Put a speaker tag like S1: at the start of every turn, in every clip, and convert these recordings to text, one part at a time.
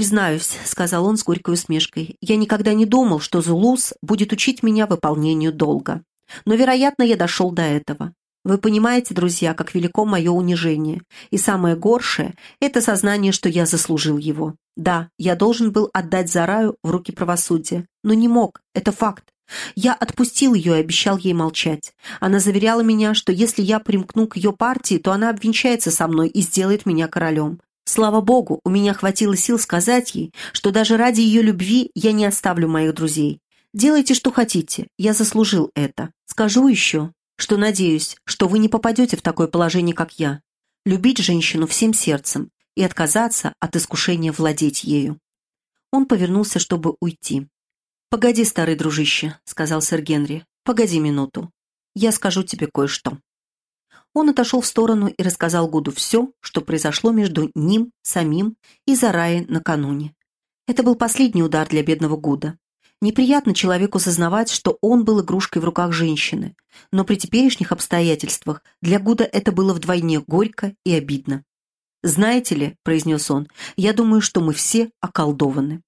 S1: «Признаюсь», — сказал он с горькой усмешкой, «я никогда не думал, что Зулус будет учить меня выполнению долга. Но, вероятно, я дошел до этого. Вы понимаете, друзья, как велико мое унижение. И самое горшее — это сознание, что я заслужил его. Да, я должен был отдать Зараю в руки правосудия, но не мог, это факт. Я отпустил ее и обещал ей молчать. Она заверяла меня, что если я примкну к ее партии, то она обвенчается со мной и сделает меня королем. Слава богу, у меня хватило сил сказать ей, что даже ради ее любви я не оставлю моих друзей. Делайте, что хотите, я заслужил это. Скажу еще, что надеюсь, что вы не попадете в такое положение, как я. Любить женщину всем сердцем и отказаться от искушения владеть ею. Он повернулся, чтобы уйти. «Погоди, старый дружище», — сказал сэр Генри. «Погоди минуту. Я скажу тебе кое-что». Он отошел в сторону и рассказал Гуду все, что произошло между ним, самим и Зараей накануне. Это был последний удар для бедного Гуда. Неприятно человеку сознавать, что он был игрушкой в руках женщины, но при теперешних обстоятельствах для Гуда это было вдвойне горько и обидно. «Знаете ли», — произнес он, — «я думаю, что мы все околдованы».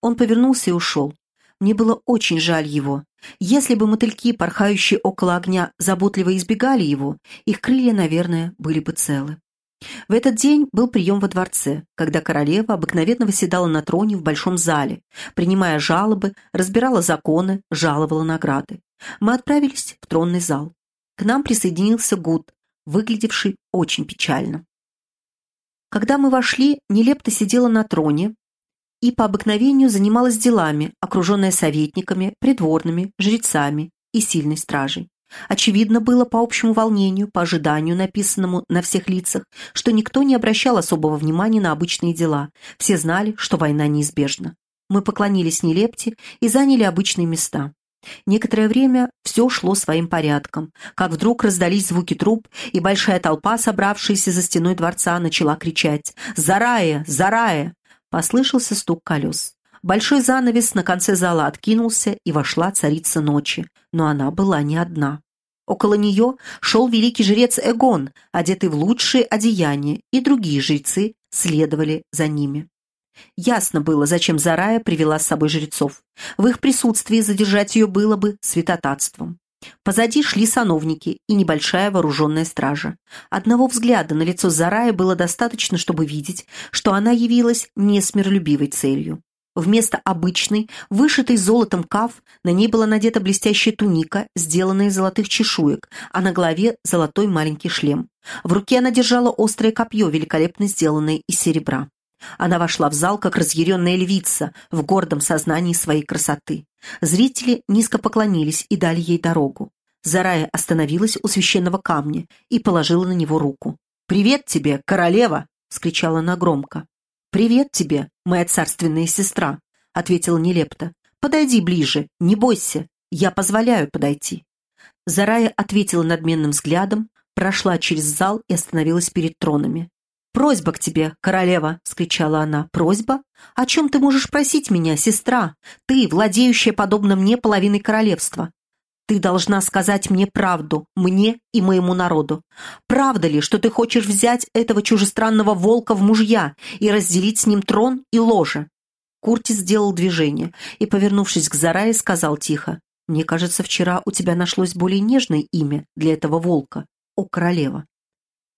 S1: Он повернулся и ушел. Мне было очень жаль его. Если бы мотыльки, порхающие около огня, заботливо избегали его, их крылья, наверное, были бы целы. В этот день был прием во дворце, когда королева обыкновенно восседала на троне в большом зале, принимая жалобы, разбирала законы, жаловала награды. Мы отправились в тронный зал. К нам присоединился Гуд, выглядевший очень печально. Когда мы вошли, Нелепта сидела на троне и по обыкновению занималась делами, окруженная советниками, придворными, жрецами и сильной стражей. Очевидно было по общему волнению, по ожиданию, написанному на всех лицах, что никто не обращал особого внимания на обычные дела. Все знали, что война неизбежна. Мы поклонились Нелепте и заняли обычные места. Некоторое время все шло своим порядком, как вдруг раздались звуки труб, и большая толпа, собравшаяся за стеной дворца, начала кричать «Зарая! Зарая!». Послышался стук колес. Большой занавес на конце зала откинулся, и вошла царица ночи, но она была не одна. Около нее шел великий жрец Эгон, одетый в лучшие одеяния, и другие жрецы следовали за ними. Ясно было, зачем Зарая привела с собой жрецов. В их присутствии задержать ее было бы святотатством. Позади шли сановники и небольшая вооруженная стража. Одного взгляда на лицо Зарая было достаточно, чтобы видеть, что она явилась не с целью. Вместо обычной, вышитой золотом каф, на ней была надета блестящая туника, сделанная из золотых чешуек, а на голове золотой маленький шлем. В руке она держала острое копье, великолепно сделанное из серебра. Она вошла в зал, как разъяренная львица, в гордом сознании своей красоты. Зрители низко поклонились и дали ей дорогу. Зарая остановилась у священного камня и положила на него руку. «Привет тебе, королева!» — вскричала она громко. «Привет тебе, моя царственная сестра», — ответила нелепто. «Подойди ближе, не бойся, я позволяю подойти». Зарая ответила надменным взглядом, прошла через зал и остановилась перед тронами. «Просьба к тебе, королева!» — скричала она. «Просьба? О чем ты можешь просить меня, сестра? Ты, владеющая, подобно мне, половиной королевства. Ты должна сказать мне правду, мне и моему народу. Правда ли, что ты хочешь взять этого чужестранного волка в мужья и разделить с ним трон и ложе?» Куртис сделал движение и, повернувшись к Зарае, сказал тихо, «Мне кажется, вчера у тебя нашлось более нежное имя для этого волка, о королева».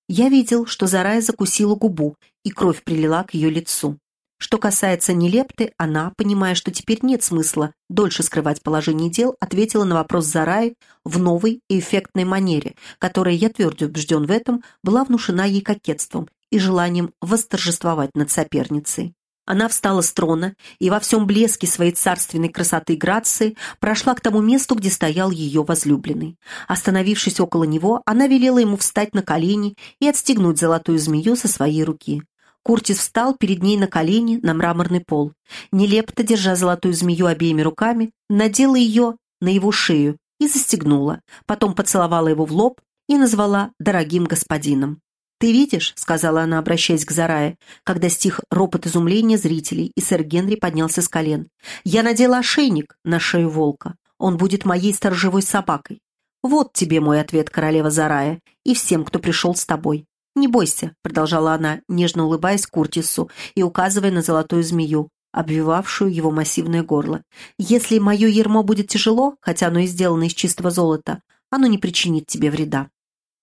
S1: Я видел, что Зарая закусила губу, и кровь прилила к ее лицу. Что касается Нелепты, она, понимая, что теперь нет смысла дольше скрывать положение дел, ответила на вопрос Зараи в новой и эффектной манере, которая, я твердо убежден в этом, была внушена ей кокетством и желанием восторжествовать над соперницей. Она встала с трона и во всем блеске своей царственной красоты и грации прошла к тому месту, где стоял ее возлюбленный. Остановившись около него, она велела ему встать на колени и отстегнуть золотую змею со своей руки. Куртис встал перед ней на колени на мраморный пол. Нелепто, держа золотую змею обеими руками, надела ее на его шею и застегнула, потом поцеловала его в лоб и назвала «дорогим господином». «Ты видишь», — сказала она, обращаясь к Зарае, когда стих ропот изумления зрителей, и сэр Генри поднялся с колен. «Я надела ошейник на шею волка. Он будет моей сторожевой собакой. Вот тебе мой ответ, королева Зарая, и всем, кто пришел с тобой. «Не бойся», — продолжала она, нежно улыбаясь Куртису и указывая на золотую змею, обвивавшую его массивное горло. «Если мое ермо будет тяжело, хотя оно и сделано из чистого золота, оно не причинит тебе вреда».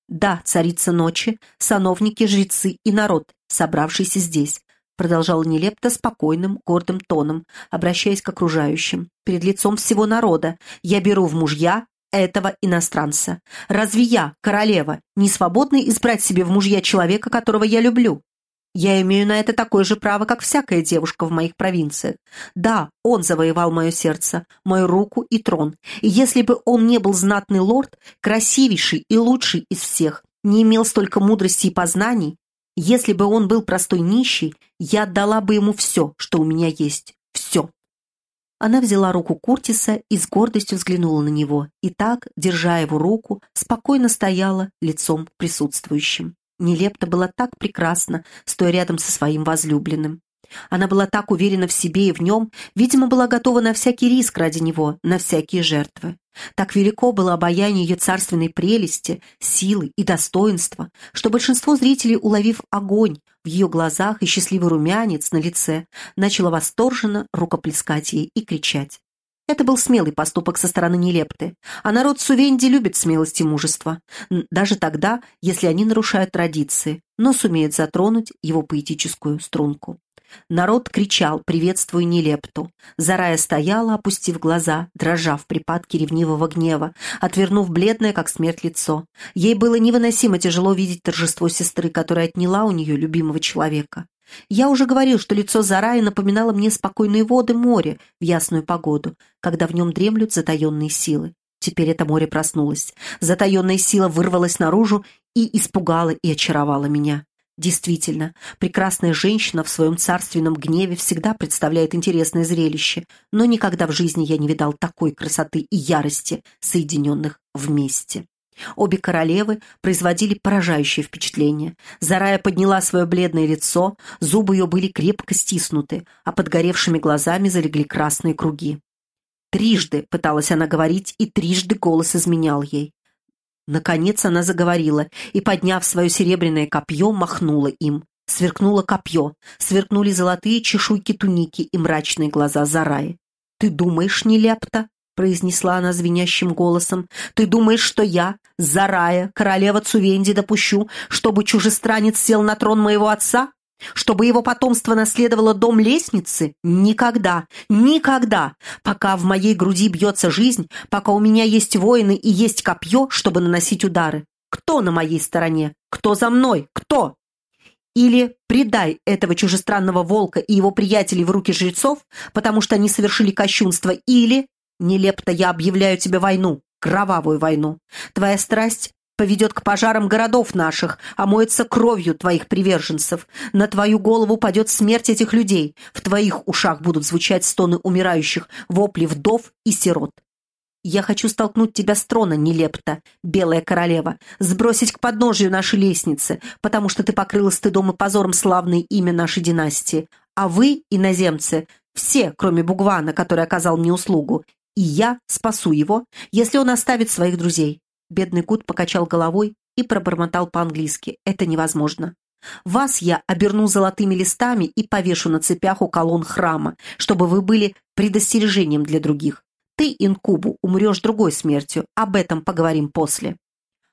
S1: «Да, царица ночи, сановники, жрецы и народ, собравшийся здесь», продолжала Нелепта спокойным, гордым тоном, обращаясь к окружающим. «Перед лицом всего народа я беру в мужья этого иностранца. Разве я, королева, не свободна избрать себе в мужья человека, которого я люблю? Я имею на это такое же право, как всякая девушка в моих провинциях. Да, он завоевал мое сердце, мою руку и трон. И если бы он не был знатный лорд, красивейший и лучший из всех, не имел столько мудрости и познаний, если бы он был простой нищий, я отдала бы ему все, что у меня есть. Все. Она взяла руку Куртиса и с гордостью взглянула на него, и так, держа его руку, спокойно стояла лицом к присутствующим. Нелепта была так прекрасна, стоя рядом со своим возлюбленным. Она была так уверена в себе и в нем, видимо, была готова на всякий риск ради него, на всякие жертвы. Так велико было обаяние ее царственной прелести, силы и достоинства, что большинство зрителей, уловив огонь в ее глазах и счастливый румянец на лице, начало восторженно рукоплескать ей и кричать. Это был смелый поступок со стороны Нелепты, а народ Сувенди любит смелость и мужество, даже тогда, если они нарушают традиции, но сумеют затронуть его поэтическую струнку. Народ кричал, приветствуя Нелепту. Зарая стояла, опустив глаза, дрожа в припадке ревнивого гнева, отвернув бледное, как смерть, лицо. Ей было невыносимо тяжело видеть торжество сестры, которая отняла у нее любимого человека. Я уже говорил, что лицо Зараи напоминало мне спокойные воды моря в ясную погоду, когда в нем дремлют затаенные силы. Теперь это море проснулось. Затаенная сила вырвалась наружу и испугала и очаровала меня. Действительно, прекрасная женщина в своем царственном гневе всегда представляет интересное зрелище, но никогда в жизни я не видал такой красоты и ярости, соединенных вместе. Обе королевы производили поражающее впечатление. Зарая подняла свое бледное лицо, зубы ее были крепко стиснуты, а под горевшими глазами залегли красные круги. Трижды пыталась она говорить, и трижды голос изменял ей. Наконец она заговорила и, подняв свое серебряное копье, махнула им. Сверкнуло копье, сверкнули золотые чешуйки туники и мрачные глаза Зараи. «Ты думаешь, нелепто?» — произнесла она звенящим голосом. «Ты думаешь, что я, Зарая, королева Цувенди, допущу, чтобы чужестранец сел на трон моего отца? Чтобы его потомство наследовало дом лестницы? Никогда, никогда! Пока в моей груди бьется жизнь, пока у меня есть воины и есть копье, чтобы наносить удары. Кто на моей стороне? Кто за мной? Кто? Или предай этого чужестранного волка и его приятелей в руки жрецов, потому что они совершили кощунство, или... Нелепто я объявляю тебе войну, кровавую войну. Твоя страсть поведет к пожарам городов наших, омоется кровью твоих приверженцев. На твою голову падет смерть этих людей. В твоих ушах будут звучать стоны умирающих, вопли вдов и сирот. Я хочу столкнуть тебя с трона, нелепта, белая королева, сбросить к подножию нашей лестницы, потому что ты покрыла стыдом и позором славное имя нашей династии. А вы, иноземцы, все, кроме Бугвана, который оказал мне услугу, и я спасу его, если он оставит своих друзей. Бедный Гуд покачал головой и пробормотал по-английски. «Это невозможно. Вас я оберну золотыми листами и повешу на цепях у колонн храма, чтобы вы были предостережением для других. Ты, Инкубу, умрешь другой смертью. Об этом поговорим после».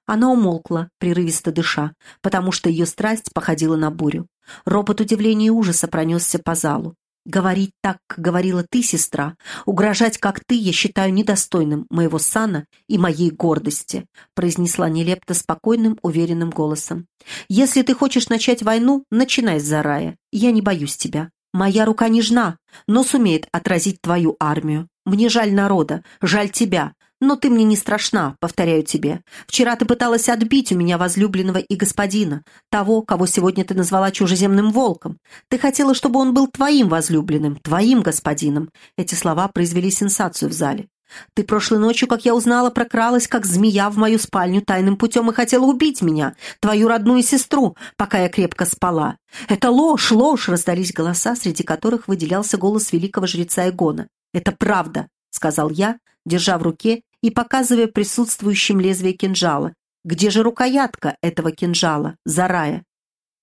S1: Она умолкла, прерывисто дыша, потому что ее страсть походила на бурю. Ропот удивления и ужаса пронесся по залу. Говорить так, как говорила ты, сестра, угрожать, как ты, я считаю недостойным моего сана и моей гордости», произнесла нелепто спокойным, уверенным голосом. «Если ты хочешь начать войну, начинай с Зарая. Я не боюсь тебя. Моя рука нежна, но сумеет отразить твою армию. Мне жаль народа, жаль тебя, но ты мне не страшна, повторяю тебе. Вчера ты пыталась отбить у меня возлюбленного и господина, того, кого сегодня ты назвала чужеземным волком. Ты хотела, чтобы он был твоим возлюбленным, твоим господином. Эти слова произвели сенсацию в зале. Ты прошлой ночью, как я узнала, прокралась, как змея в мою спальню тайным путем и хотела убить меня, твою родную сестру, пока я крепко спала. Это ложь, ложь, раздались голоса, среди которых выделялся голос великого жреца Игона. Это правда, сказал я, держа в руке и показывая присутствующим лезвие кинжала. «Где же рукоятка этого кинжала, Зарая?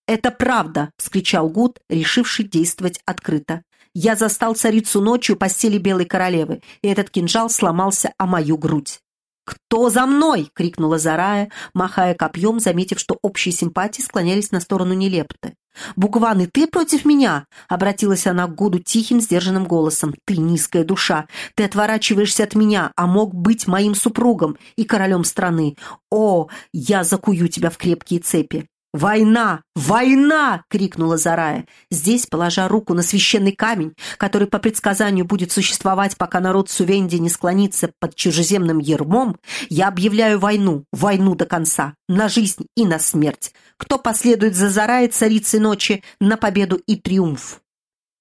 S1: «Это правда!» — вскричал Гуд, решивший действовать открыто. «Я застал царицу ночью постели Белой Королевы, и этот кинжал сломался о мою грудь». «Кто за мной?» — крикнула Зарая, махая копьем, заметив, что общие симпатии склонялись на сторону Нелепты. «Букван, и ты против меня?» — обратилась она к Гуду тихим, сдержанным голосом. «Ты низкая душа! Ты отворачиваешься от меня, а мог быть моим супругом и королем страны. О, я закую тебя в крепкие цепи!» «Война! Война!» — крикнула Зарая. Здесь, положа руку на священный камень, который по предсказанию будет существовать, пока народ Сувенди не склонится под чужеземным ермом, я объявляю войну, войну до конца, на жизнь и на смерть. Кто последует за Зараей царицей ночи на победу и триумф?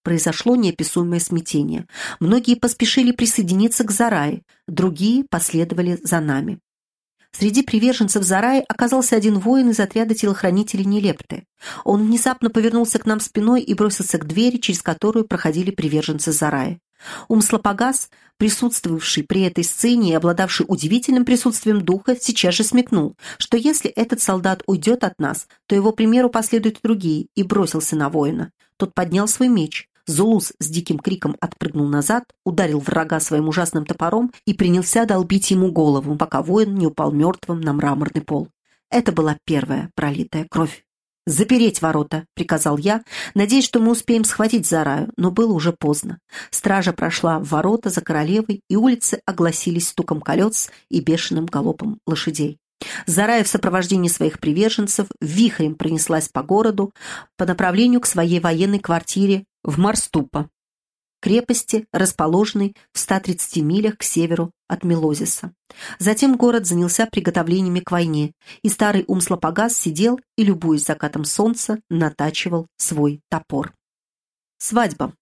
S1: Произошло неописуемое смятение. Многие поспешили присоединиться к Зарае, другие последовали за нами. Среди приверженцев Зараи оказался один воин из отряда телохранителей Нелепты. Он внезапно повернулся к нам спиной и бросился к двери, через которую проходили приверженцы Зараи. Умслопогас, присутствовавший при этой сцене и обладавший удивительным присутствием духа, сейчас же смекнул, что если этот солдат уйдет от нас, то его примеру последуют другие, и бросился на воина. Тот поднял свой меч. Зулус с диким криком отпрыгнул назад, ударил врага своим ужасным топором и принялся долбить ему голову, пока воин не упал мертвым на мраморный пол. Это была первая пролитая кровь. «Запереть ворота!» — приказал я, надеясь, что мы успеем схватить Зараю, но было уже поздно. Стража прошла в ворота за королевой, и улицы огласились стуком колес и бешеным галопом лошадей. Зарая в сопровождении своих приверженцев вихрем пронеслась по городу по направлению к своей военной квартире в Марступа, крепости, расположенной в 130 милях к северу от Мелозиса. Затем город занялся приготовлениями к войне, и старый Умслопогас сидел и, любуясь закатом солнца, натачивал свой топор. Свадьба.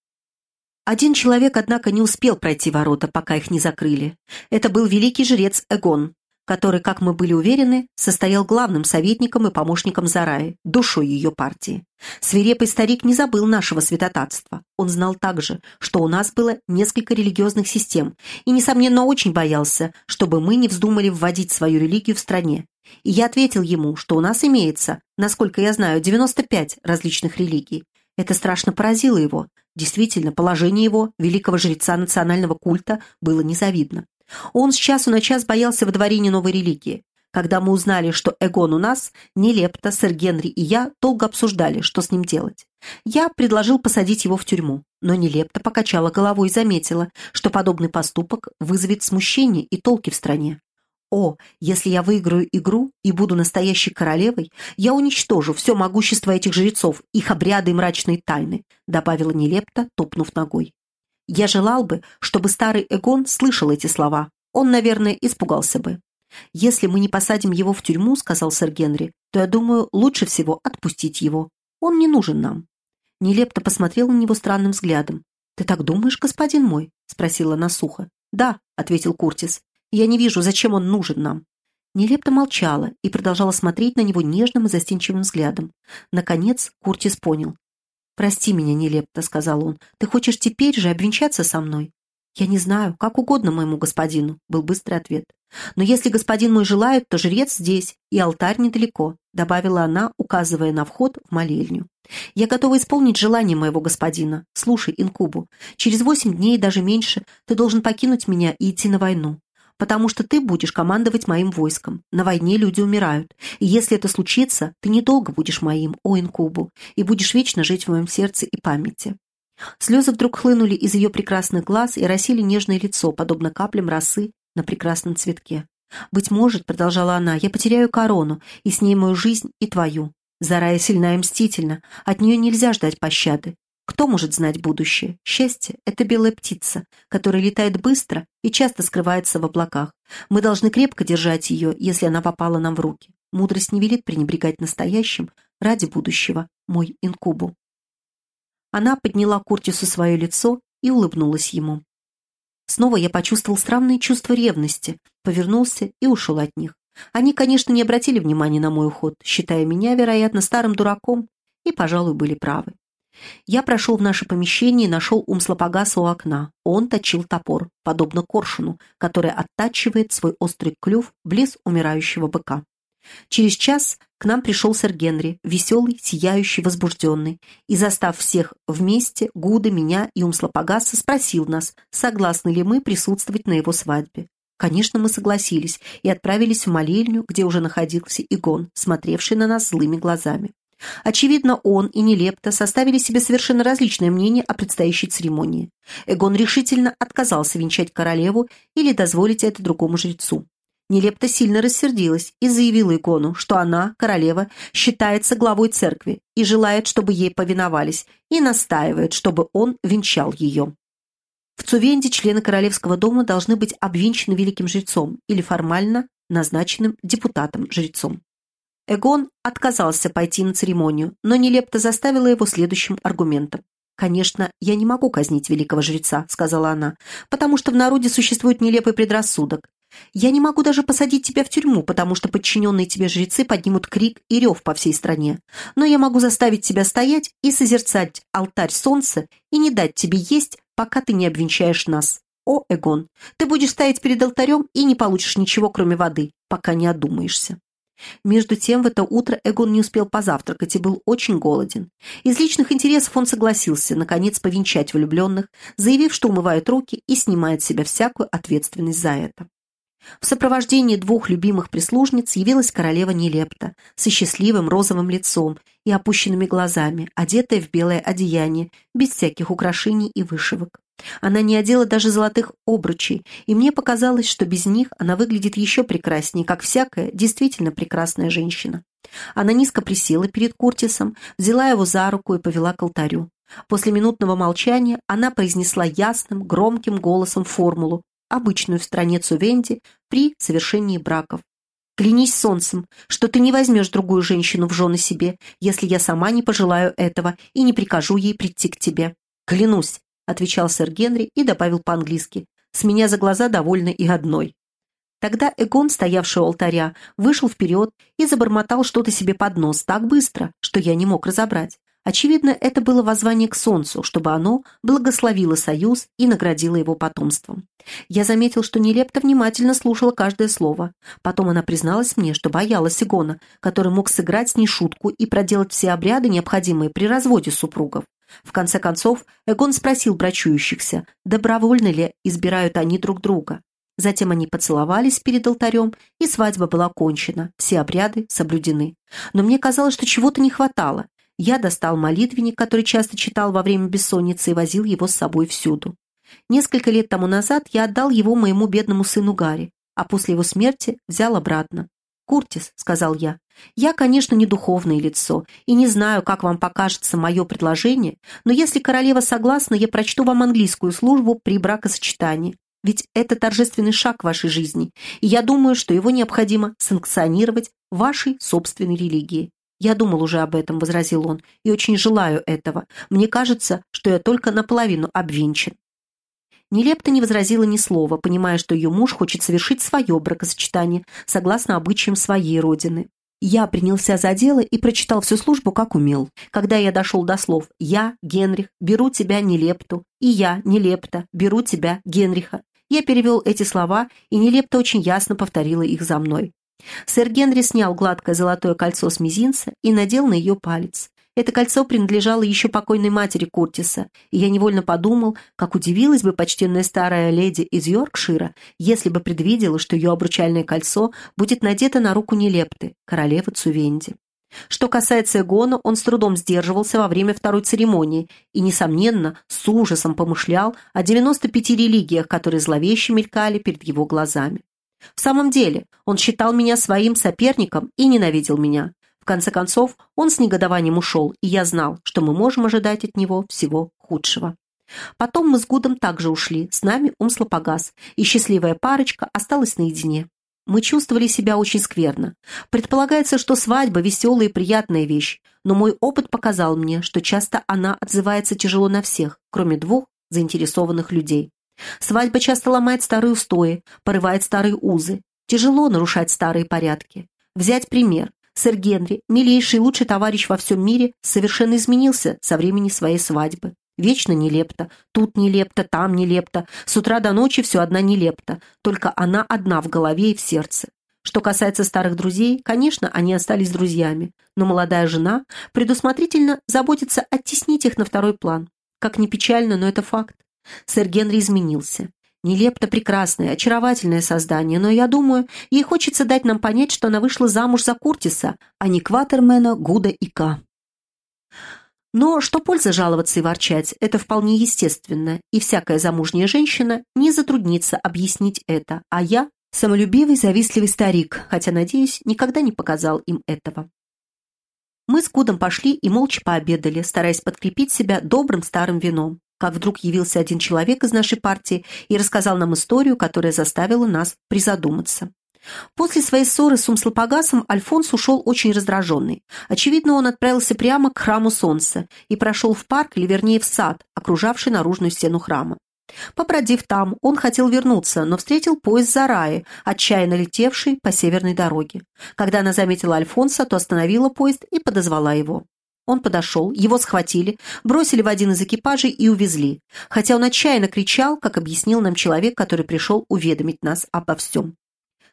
S1: Один человек, однако, не успел пройти ворота, пока их не закрыли. Это был великий жрец Эгон, который, как мы были уверены, состоял главным советником и помощником Зараи, душой ее партии. Свирепый старик не забыл нашего святотатства. Он знал также, что у нас было несколько религиозных систем и, несомненно, очень боялся, чтобы мы не вздумали вводить свою религию в стране. И я ответил ему, что у нас имеется, насколько я знаю, 95 различных религий. Это страшно поразило его. Действительно, положение его, великого жреца национального культа, было незавидно. Он с часу на час боялся водворения новой религии. Когда мы узнали, что Эгон у нас, Нелепта, сэр Генри и я долго обсуждали, что с ним делать. Я предложил посадить его в тюрьму, но Нелепта покачала головой и заметила, что подобный поступок вызовет смущение и толки в стране. «О, если я выиграю игру и буду настоящей королевой, я уничтожу все могущество этих жрецов, их обряды и мрачные тайны», добавила Нелепта, топнув ногой. Я желал бы, чтобы старый Эгон слышал эти слова. Он, наверное, испугался бы. «Если мы не посадим его в тюрьму, — сказал сэр Генри, — то, я думаю, лучше всего отпустить его. Он не нужен нам». Нелепто посмотрел на него странным взглядом. «Ты так думаешь, господин мой?» — спросила она сухо. «Да», — ответил Куртис. «Я не вижу, зачем он нужен нам». Нелепто молчала и продолжала смотреть на него нежным и застенчивым взглядом. Наконец Куртис понял. «Прости меня, нелепто», — сказал он. «Ты хочешь теперь же обвенчаться со мной?» «Я не знаю, как угодно моему господину», — был быстрый ответ. «Но если господин мой желает, то жрец здесь, и алтарь недалеко», — добавила она, указывая на вход в молельню. «Я готова исполнить желание моего господина. Слушай, Инкубу, через восемь дней, даже меньше, ты должен покинуть меня и идти на войну потому что ты будешь командовать моим войском. На войне люди умирают. И если это случится, ты недолго будешь моим, о Инкубу, и будешь вечно жить в моем сердце и памяти». Слезы вдруг хлынули из ее прекрасных глаз и росили нежное лицо, подобно каплям росы на прекрасном цветке. «Быть может, — продолжала она, — я потеряю корону, и с ней мою жизнь и твою. Зарая сильна и мстительна, от нее нельзя ждать пощады. Кто может знать будущее? Счастье — это белая птица, которая летает быстро и часто скрывается в облаках. Мы должны крепко держать ее, если она попала нам в руки. Мудрость не велит пренебрегать настоящим ради будущего, мой инкубу. Она подняла Куртису свое лицо и улыбнулась ему. Снова я почувствовал странное чувство ревности, повернулся и ушел от них. Они, конечно, не обратили внимания на мой уход, считая меня, вероятно, старым дураком, и, пожалуй, были правы. Я прошел в наше помещение и нашел Умслопогаса у окна. Он точил топор, подобно коршуну, который оттачивает свой острый клюв лес умирающего быка. Через час к нам пришел сэр Генри, веселый, сияющий, возбужденный, и, застав всех вместе, Гуда, меня и Умслопогаса, спросил нас, согласны ли мы присутствовать на его свадьбе. Конечно, мы согласились и отправились в молельню, где уже находился Игон, смотревший на нас злыми глазами. Очевидно, он и Нелепта составили себе совершенно различное мнение о предстоящей церемонии. Эгон решительно отказался венчать королеву или дозволить это другому жрецу. Нелепта сильно рассердилась и заявила Игону, что она, королева, считается главой церкви и желает, чтобы ей повиновались, и настаивает, чтобы он венчал ее. В Цувенде члены королевского дома должны быть обвенчаны великим жрецом или формально назначенным депутатом-жрецом. Эгон отказался пойти на церемонию, но Нелепта заставила его следующим аргументом. «Конечно, я не могу казнить великого жреца», — сказала она, «потому что в народе существует нелепый предрассудок. Я не могу даже посадить тебя в тюрьму, потому что подчиненные тебе жрецы поднимут крик и рев по всей стране. Но я могу заставить тебя стоять и созерцать алтарь солнца и не дать тебе есть, пока ты не обвенчаешь нас. О, Эгон, ты будешь стоять перед алтарем и не получишь ничего, кроме воды, пока не одумаешься. Между тем, в это утро Эгон не успел позавтракать и был очень голоден. Из личных интересов он согласился, наконец, повенчать влюбленных, заявив, что умывает руки и снимает с себя всякую ответственность за это. В сопровождении двух любимых прислужниц явилась королева Нелепта со счастливым розовым лицом и опущенными глазами, одетая в белое одеяние, без всяких украшений и вышивок. Она не одела даже золотых обручей, и мне показалось, что без них она выглядит еще прекраснее, как всякая действительно прекрасная женщина. Она низко присела перед Куртисом, взяла его за руку и повела к алтарю. После минутного молчания она произнесла ясным, громким голосом формулу, обычную в стране Цувенди при совершении браков. «Клянись солнцем, что ты не возьмешь другую женщину в жены себе, если я сама не пожелаю этого и не прикажу ей прийти к тебе». «Клянусь», — отвечал сэр Генри и добавил по-английски, «с меня за глаза довольно и одной». Тогда Эгон, стоявший у алтаря, вышел вперед и забормотал что-то себе под нос так быстро, что я не мог разобрать. Очевидно, это было воззвание к солнцу, чтобы оно благословило союз и наградило его потомством. Я заметил, что Нелепта внимательно слушала каждое слово. Потом она призналась мне, что боялась Игона, который мог сыграть с ней шутку и проделать все обряды, необходимые при разводе супругов. В конце концов, Эгон спросил брачующихся, добровольно ли избирают они друг друга. Затем они поцеловались перед алтарем, и свадьба была кончена, все обряды соблюдены. Но мне казалось, что чего-то не хватало, я достал молитвенник, который часто читал во время бессонницы, и возил его с собой всюду. Несколько лет тому назад я отдал его моему бедному сыну Гарри, а после его смерти взял обратно. «Куртис», — сказал я, — «я, конечно, не духовное лицо, и не знаю, как вам покажется мое предложение, но если королева согласна, я прочту вам английскую службу при бракосочетании, ведь это торжественный шаг в вашей жизни, и я думаю, что его необходимо санкционировать вашей собственной религией. «Я думал уже об этом», — возразил он, — «и очень желаю этого. Мне кажется, что я только наполовину обвинчен». Нелепта не возразила ни слова, понимая, что ее муж хочет совершить свое бракосочетание, согласно обычаям своей родины. Я принялся за дело и прочитал всю службу, как умел. Когда я дошел до слов «Я, Генрих, беру тебя, Нелепту», и «Я, Нелепта, беру тебя, Генриха», я перевел эти слова, и Нелепта очень ясно повторила их за мной. Сэр Генри снял гладкое золотое кольцо с мизинца и надел на ее палец. Это кольцо принадлежало еще покойной матери Куртиса, и я невольно подумал, как удивилась бы почтенная старая леди из Йоркшира, если бы предвидела, что ее обручальное кольцо будет надето на руку Нелепты, королевы Цувенди. Что касается Эгона, он с трудом сдерживался во время второй церемонии и, несомненно, с ужасом помышлял о 95 религиях, которые зловеще мелькали перед его глазами. В самом деле, он считал меня своим соперником и ненавидел меня. Конце концов, он с негодованием ушел, и я знал, что мы можем ожидать от него всего худшего. Потом мы с Гудом также ушли, с нами Умсла погас, и счастливая парочка осталась наедине. Мы чувствовали себя очень скверно. Предполагается, что свадьба – веселая и приятная вещь, но мой опыт показал мне, что часто она отзывается тяжело на всех, кроме двух заинтересованных людей. Свадьба часто ломает старые устои, порывает старые узы. Тяжело нарушать старые порядки. Взять пример. Сэр Генри, милейший лучший товарищ во всем мире, совершенно изменился со времени своей свадьбы. Вечно нелепто. Тут нелепто, там нелепто. С утра до ночи все одна нелепто. Только она одна в голове и в сердце. Что касается старых друзей, конечно, они остались друзьями, но молодая жена предусмотрительно заботится оттеснить их на второй план. Как ни печально, но это факт. Сэр Генри изменился. Нелепто прекрасное, очаровательное создание, но, я думаю, ей хочется дать нам понять, что она вышла замуж за Куртиса, а не Кватермена, Гуда и Ка. Но что польза жаловаться и ворчать, это вполне естественно, и всякая замужняя женщина не затруднится объяснить это, а я – самолюбивый, завистливый старик, хотя, надеюсь, никогда не показал им этого. Мы с Гудом пошли и молча пообедали, стараясь подкрепить себя добрым старым вином как вдруг явился один человек из нашей партии и рассказал нам историю, которая заставила нас призадуматься. После своей ссоры с Умслопогасом Альфонс ушел очень раздраженный. Очевидно, он отправился прямо к храму Солнца и прошел в парк, или вернее в сад, окружавший наружную стену храма. Побродив там, он хотел вернуться, но встретил поезд Зараи, отчаянно летевший по северной дороге. Когда она заметила Альфонса, то остановила поезд и подозвала его. Он подошел, его схватили, бросили в один из экипажей и увезли, хотя он отчаянно кричал, как объяснил нам человек, который пришел уведомить нас обо всем.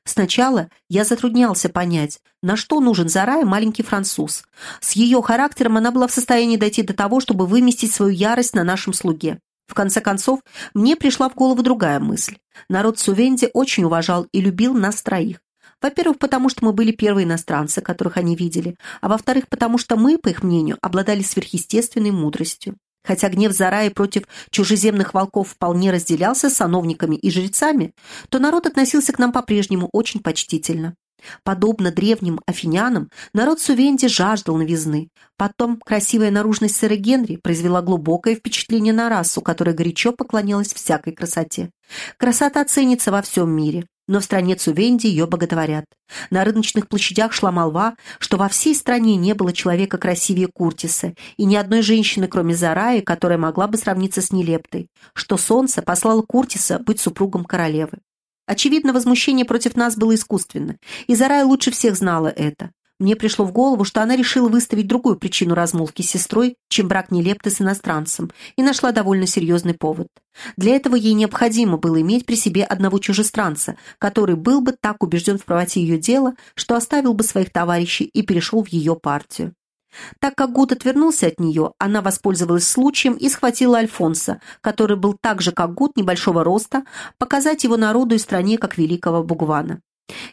S1: Сначала я затруднялся понять, на что нужен Зарая маленький француз. С ее характером она была в состоянии дойти до того, чтобы выместить свою ярость на нашем слуге. В конце концов, мне пришла в голову другая мысль. Народ Сувенди очень уважал и любил нас троих. Во-первых, потому что мы были первые иностранцы, которых они видели, а во-вторых, потому что мы, по их мнению, обладали сверхъестественной мудростью. Хотя гнев Зараи против чужеземных волков вполне разделялся с сановниками и жрецами, то народ относился к нам по-прежнему очень почтительно. Подобно древним афинянам, народ Сувенди жаждал новизны. Потом красивая наружность сэра Генри произвела глубокое впечатление на расу, которая горячо поклонялась всякой красоте. Красота ценится во всем мире, но в стране Цувенди ее боготворят. На рыночных площадях шла молва, что во всей стране не было человека красивее Куртиса и ни одной женщины, кроме Зараи, которая могла бы сравниться с Нелептой, что солнце послало Куртиса быть супругом королевы. Очевидно, возмущение против нас было искусственно, и Зарая лучше всех знала это. Мне пришло в голову, что она решила выставить другую причину размолвки с сестрой, чем брак Нелепты с иностранцем, и нашла довольно серьезный повод. Для этого ей необходимо было иметь при себе одного чужестранца, который был бы так убежден в правоте ее дела, что оставил бы своих товарищей и перешел в ее партию. Так как Гуд отвернулся от нее, она воспользовалась случаем и схватила Альфонса, который был так же, как Гуд, небольшого роста, показать его народу и стране, как великого Бугвана.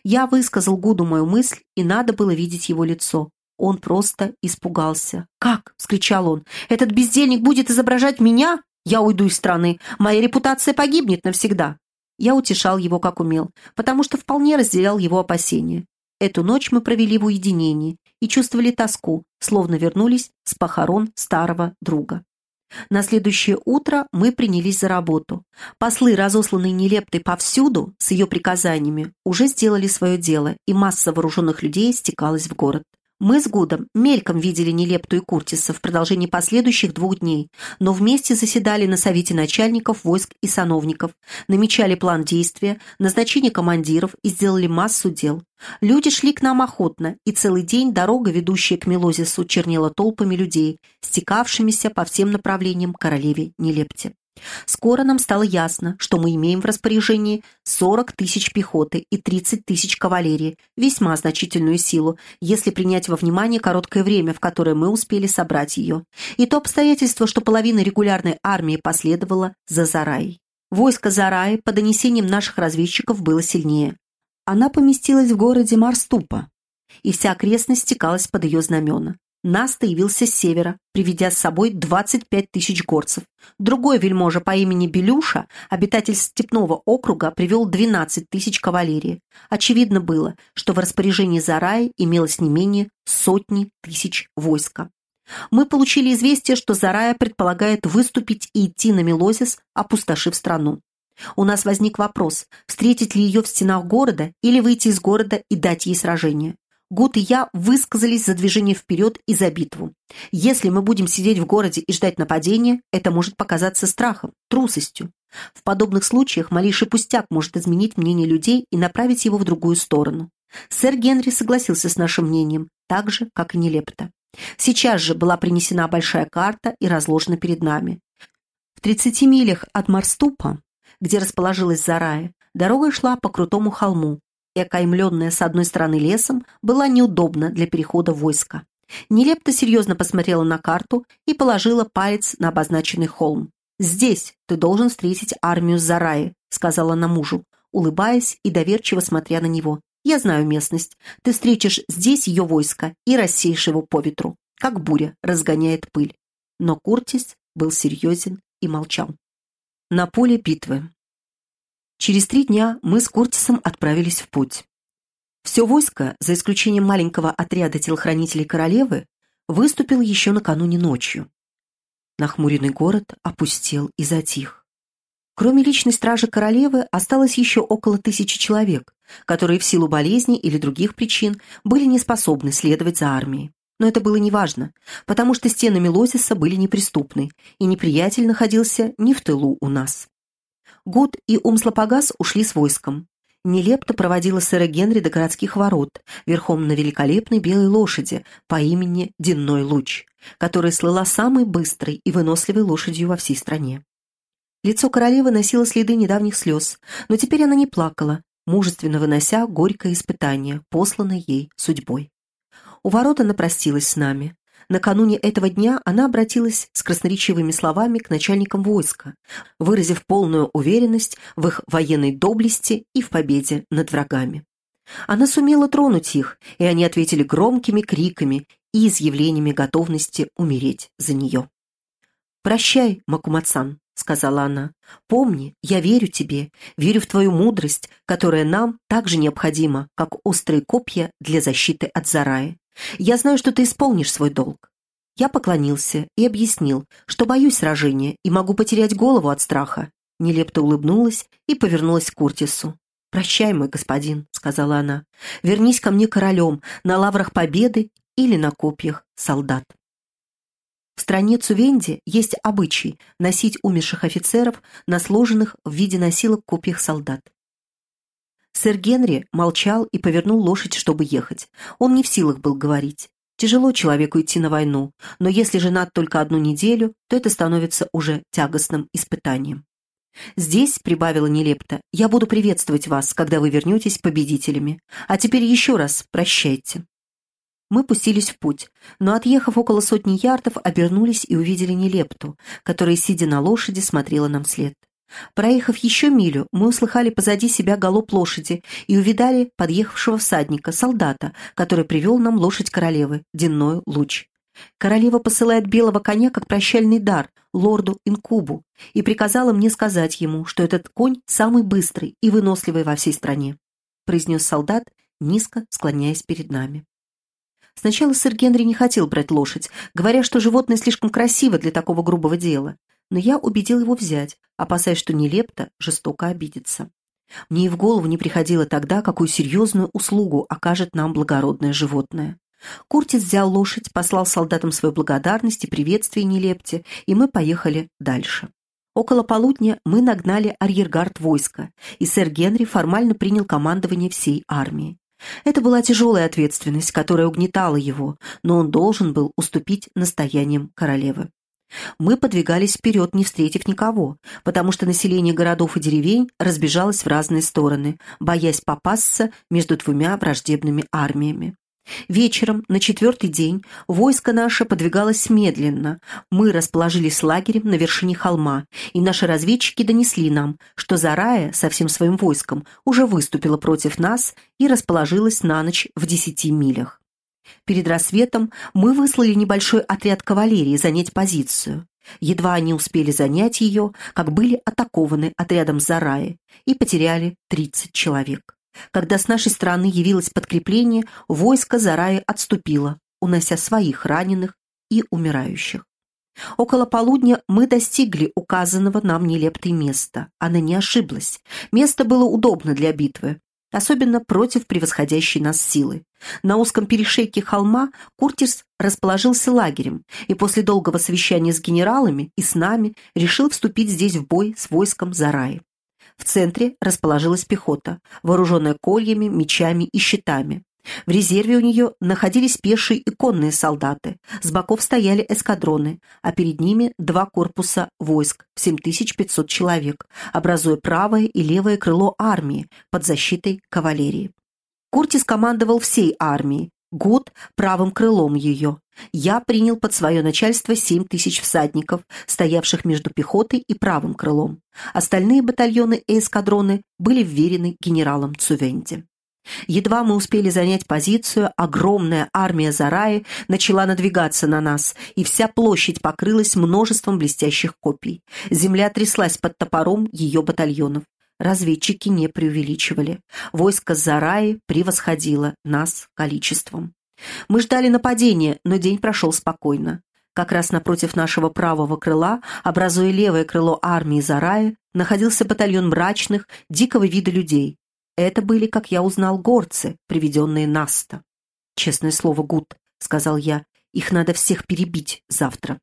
S1: Я высказал Гуду мою мысль, и надо было видеть его лицо. Он просто испугался. «Как?» — вскричал он. «Этот бездельник будет изображать меня? Я уйду из страны. Моя репутация погибнет навсегда». Я утешал его как умел, потому что вполне разделял его опасения. Эту ночь мы провели в уединении и чувствовали тоску, словно вернулись с похорон старого друга. На следующее утро мы принялись за работу. Послы, разосланные нелептой повсюду, с ее приказаниями, уже сделали свое дело, и масса вооруженных людей стекалась в город. Мы с Гудом мельком видели Нелепту и Куртиса в продолжении последующих двух дней, но вместе заседали на совете начальников войск и сановников, намечали план действия, назначение командиров и сделали массу дел. Люди шли к нам охотно, и целый день дорога, ведущая к Мелозису, чернела толпами людей, стекавшимися по всем направлениям королеве Нелепте. Скоро нам стало ясно, что мы имеем в распоряжении 40 тысяч пехоты и 30 тысяч кавалерии, весьма значительную силу, если принять во внимание короткое время, в которое мы успели собрать ее, и то обстоятельство, что половина регулярной армии последовала за Зараей. Войско Зараи, по донесениям наших разведчиков, было сильнее. Она поместилась в городе Марступа, и вся окрестность стекалась под ее знамена. Наста явился с севера, приведя с собой 25 тысяч горцев. Другой вельможа по имени Белюша, обитатель степного округа, привел 12 тысяч кавалерии. Очевидно было, что в распоряжении Зараи имелось не менее сотни тысяч войска. Мы получили известие, что Зарая предполагает выступить и идти на Мелозис, опустошив страну. У нас возник вопрос, встретить ли ее в стенах города или выйти из города и дать ей сражение. Гуд и я высказались за движение вперед и за битву. Если мы будем сидеть в городе и ждать нападения, это может показаться страхом, трусостью. В подобных случаях малейший пустяк может изменить мнение людей и направить его в другую сторону. Сэр Генри согласился с нашим мнением, так же, как и Нелепта. Сейчас же была принесена большая карта и разложена перед нами. В 30 милях от Марступа, где расположилась Зарая, дорога шла по крутому холму, и окаймленная с одной стороны лесом, была неудобна для перехода войска. Нелепто серьезно посмотрела на карту и положила палец на обозначенный холм. «Здесь ты должен встретить армию Зараи», — сказала она мужу, улыбаясь и доверчиво смотря на него. «Я знаю местность. Ты встретишь здесь ее войско и рассеешь его по ветру, как буря разгоняет пыль». Но Куртис был серьезен и молчал. На поле битвы. Через три дня мы с Куртисом отправились в путь. Все войско, за исключением маленького отряда телохранителей королевы, выступил еще накануне ночью. Нахмуренный город опустел и затих. Кроме личной стражи королевы осталось еще около тысячи человек, которые в силу болезни или других причин были не способны следовать за армией. Но это было неважно, потому что стены Мелозиса были неприступны, и неприятель находился не в тылу у нас. Гуд и Умслопогас ушли с войском. Нелепто проводила сэра Генри до городских ворот, верхом на великолепной белой лошади по имени Денной Луч, которая слыла самой быстрой и выносливой лошадью во всей стране. Лицо королевы носило следы недавних слез, но теперь она не плакала, мужественно вынося горькое испытание, посланное ей судьбой. У ворот она простилась с нами. Накануне этого дня она обратилась с красноречивыми словами к начальникам войска, выразив полную уверенность в их военной доблести и в победе над врагами. Она сумела тронуть их, и они ответили громкими криками и изъявлениями готовности умереть за нее. «Прощай, Макумацан», — сказала она. «Помни, я верю тебе, верю в твою мудрость, которая нам так же необходима, как острые копья для защиты от зараи. Я знаю, что ты исполнишь свой долг». Я поклонился и объяснил, что боюсь сражения и могу потерять голову от страха. Нелепто улыбнулась и повернулась к Куртису. «Прощай, мой господин», — сказала она. «Вернись ко мне королем, на лаврах победы или на копьях солдат». В стране Цувенди есть обычай носить умерших офицеров на сложенных в виде носилок копьях солдат. Сэр Генри молчал и повернул лошадь, чтобы ехать. Он не в силах был говорить. Тяжело человеку идти на войну, но если женат только одну неделю, то это становится уже тягостным испытанием. «Здесь», — прибавила нелепто, — «я буду приветствовать вас, когда вы вернетесь победителями. А теперь еще раз прощайте». Мы пустились в путь, но, отъехав около сотни ярдов, обернулись и увидели Нелепту, которая, сидя на лошади, смотрела нам вслед. Проехав еще милю, мы услыхали позади себя галоп лошади и увидали подъехавшего всадника, солдата, который привел нам лошадь королевы, денной луч. Королева посылает белого коня как прощальный дар лорду Инкубу и приказала мне сказать ему, что этот конь самый быстрый и выносливый во всей стране, произнес солдат, низко склоняясь перед нами. Сначала сэр Генри не хотел брать лошадь, говоря, что животное слишком красиво для такого грубого дела, но я убедил его взять, опасаясь, что нелепто жестоко обидится. Мне и в голову не приходило тогда, какую серьезную услугу окажет нам благородное животное. Куртис взял лошадь, послал солдатам свою благодарность и приветствие Нелепте, и мы поехали дальше. Около полудня мы нагнали арьергард войска, и сэр Генри формально принял командование всей армии. Это была тяжелая ответственность, которая угнетала его, но он должен был уступить настояниям королевы. Мы подвигались вперед, не встретив никого, потому что население городов и деревень разбежалось в разные стороны, боясь попасться между двумя враждебными армиями. Вечером, на четвертый день, войско наше подвигалось медленно. Мы расположились лагерем на вершине холма, и наши разведчики донесли нам, что Зарая со всем своим войском уже выступила против нас и расположилась на ночь в десяти милях. Перед рассветом мы выслали небольшой отряд кавалерии занять позицию. Едва они успели занять ее, как были атакованы отрядом Зараи и потеряли 30 человек. Когда с нашей стороны явилось подкрепление, войско Зараи отступило, унося своих раненых и умирающих. Около полудня мы достигли указанного нам нелептой места. Она не ошиблась. Место было удобно для битвы, особенно против превосходящей нас силы. На узком перешейке холма Куртис расположился лагерем и после долгого совещания с генералами и с нами решил вступить здесь в бой с войском Зараи. В центре расположилась пехота, вооруженная кольями, мечами и щитами. В резерве у нее находились пешие и конные солдаты, с боков стояли эскадроны, а перед ними два корпуса войск в 7500 человек, образуя правое и левое крыло армии под защитой кавалерии. Куртис командовал всей армией, Гуд – правым крылом ее. Я принял под свое начальство семь тысяч всадников, стоявших между пехотой и правым крылом. Остальные батальоны и эскадроны были вверены генералам Цувенде. Едва мы успели занять позицию, огромная армия Зараи начала надвигаться на нас, и вся площадь покрылась множеством блестящих копий. Земля тряслась под топором ее батальонов. Разведчики не преувеличивали. Войско Зараи превосходило нас количеством. Мы ждали нападения, но день прошел спокойно. Как раз напротив нашего правого крыла, образуя левое крыло армии Зарая, находился батальон мрачных, дикого вида людей. Это были, как я узнал, горцы, приведенные Наста. «Честное слово, Гуд», — сказал я, — «их надо всех перебить завтра».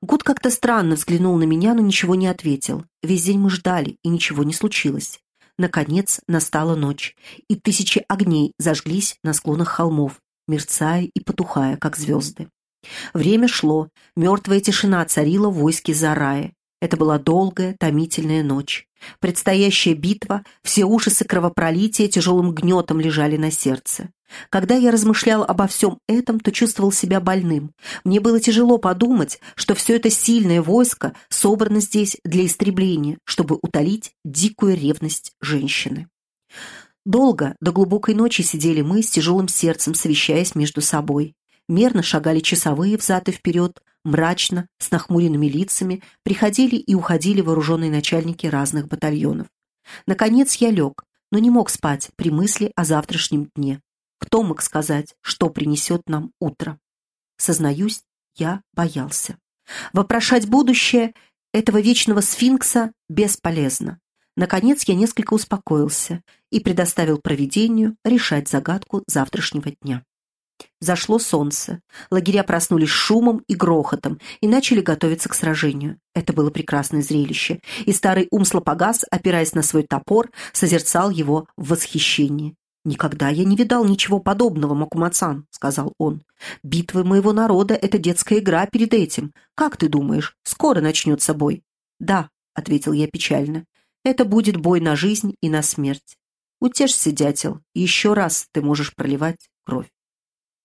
S1: Гуд как-то странно взглянул на меня, но ничего не ответил. Весь день мы ждали, и ничего не случилось. Наконец настала ночь, и тысячи огней зажглись на склонах холмов, мерцая и потухая, как звезды. Время шло, мертвая тишина царила в войске Зарая. Это была долгая, томительная ночь. Предстоящая битва, все ужасы кровопролития тяжелым гнетом лежали на сердце. Когда я размышлял обо всем этом, то чувствовал себя больным. Мне было тяжело подумать, что все это сильное войско собрано здесь для истребления, чтобы утолить дикую ревность женщины. Долго, до глубокой ночи сидели мы с тяжелым сердцем, совещаясь между собой. Мерно шагали часовые взад и вперед, мрачно, с нахмуренными лицами, приходили и уходили вооруженные начальники разных батальонов. Наконец я лег, но не мог спать при мысли о завтрашнем дне. Кто мог сказать, что принесет нам утро? Сознаюсь, я боялся. Вопрошать будущее этого вечного сфинкса бесполезно. Наконец я несколько успокоился и предоставил провидению решать загадку завтрашнего дня. Зашло солнце. Лагеря проснулись шумом и грохотом и начали готовиться к сражению. Это было прекрасное зрелище, и старый Умслопогас, опираясь на свой топор, созерцал его в восхищении. «Никогда я не видал ничего подобного, Макумацан», — сказал он. «Битвы моего народа — это детская игра перед этим. Как ты думаешь, скоро начнется бой?» «Да», — ответил я печально, — «это будет бой на жизнь и на смерть. Утешься, дятел, еще раз ты можешь проливать кровь».